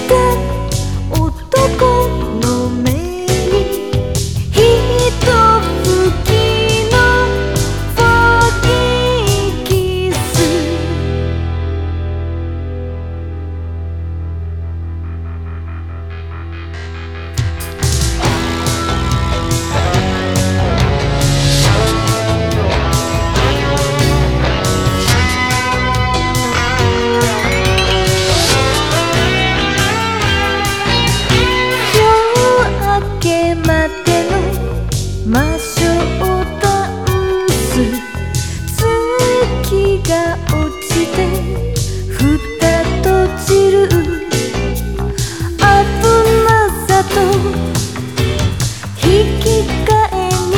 てつ月が落ちて蓋閉じる。危なさと引き換えに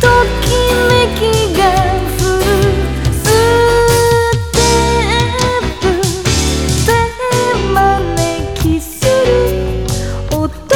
ときめきが降る。ステップで招きする。音